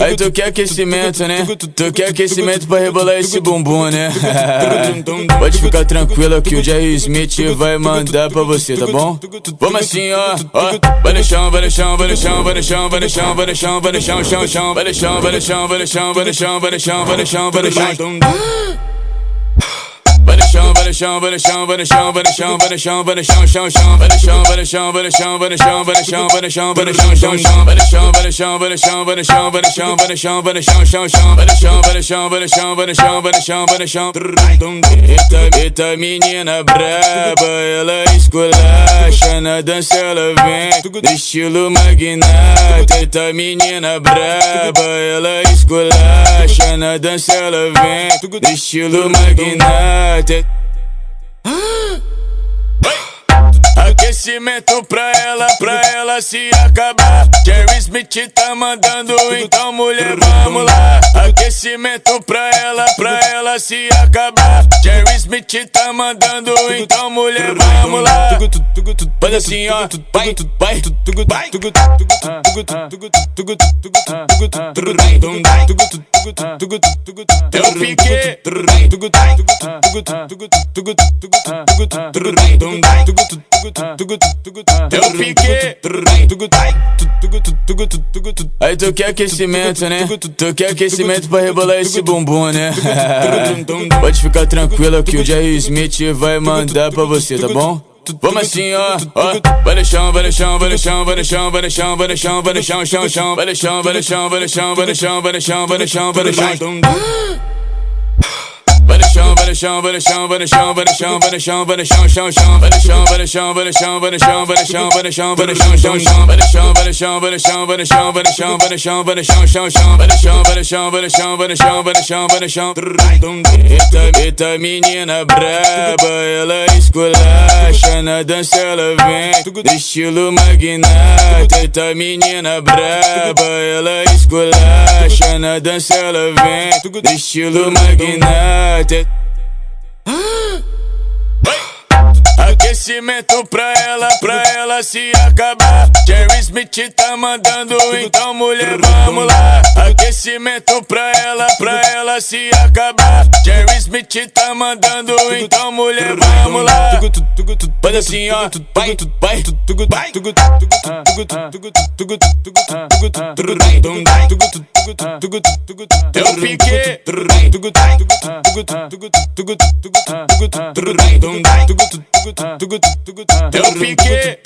Aí tu quer aquecimento, né? Tu quer aquecimento pra rebolar esse bumbum, né? Pode ficar tranquilo que o Jerry Smith vai mandar pra você, tá bom? Vamos assim, ó, ó. Vai no chão, vai no chão, vai no chão, vai no chão, vai no chão, vai no chão, vai no chão, chão, chão, vai no chão, vai no chão, vai no chão, vai no chão, vai no chão, vai no chão, vai no chão chão, vai no chão, vai no chão, vai no chão, vai no chão, vai no chão, vai no chão, chão, chão, vai no chão, vai no chão, vai no chão, vai no chão, vai no chão, vai no chão, vai no chão, chão, chão, vai no chão, vai no chão, vai no chão, vai no chão, vai no chão, vai no chão, vai no chão, chão, chão, vai no chão, vai no chão, vai no chão, vai no chão, vai no chão, vai no chão. Eita, eita menina braba, ela esculacha na dança, ela vem estilo magnata. Eita menina braba, ela esculacha na dança, ela vem estilo magnata. Aquecimento pra ela, pra ela se acabar. Jerry Smith tá mandando, então mulher, vamos lá. Aquecimento pra ela, pra ela se acabar. Jerry Smith tá mandando, então mulher, vamos lá. Faz assim, ó, vai, vai, vai. Eu fiquei. Eu fiquei. Aí tu quer aquecimento, né? Tu quer aquecimento pra rebolar esse bumbum, né? Pode ficar tranquilo que o Jerry Smith vai mandar pra você, tá bom? Vamos assim, ó, ó. Vai no chão, vai no chão, vai no chão, vai no chão, vai no chão, vai no chão, vai no chão, chão, chão. Vai no chão, vai no chão, vai no chão, vai no chão, vai no chão, vai no chão, vai no chão no chão, vai no chão, vai no chão, vai no chão, vai no chão, vai no chão, chão, chão, vai no chão, vai no chão, vai no chão, vai no chão, vai no chão, vai no chão, vai no chão, chão, chão, vai no chão, vai no chão, vai no chão, vai no chão, vai no chão, vai no chão, vai no chão, chão, chão, vai no chão, vai no chão, vai no chão, vai no chão, vai no chão, vai no chão. Eita, eita menina braba, ela esculacha na dança, ela vem estilo magnata. Eita menina braba, ela esculacha na dança, ela vem estilo magnata. Aquecimento pra ela, pra ela se acabar. Jerry Smith tá mandando, então mulher, vamos lá. Aquecimento pra ela, pra ela se acabar. Jerry Smith tá mandando, então mulher, vamos lá. Faz assim, ó, vai, vai, vai. Eu fiquei. Eu fiquei.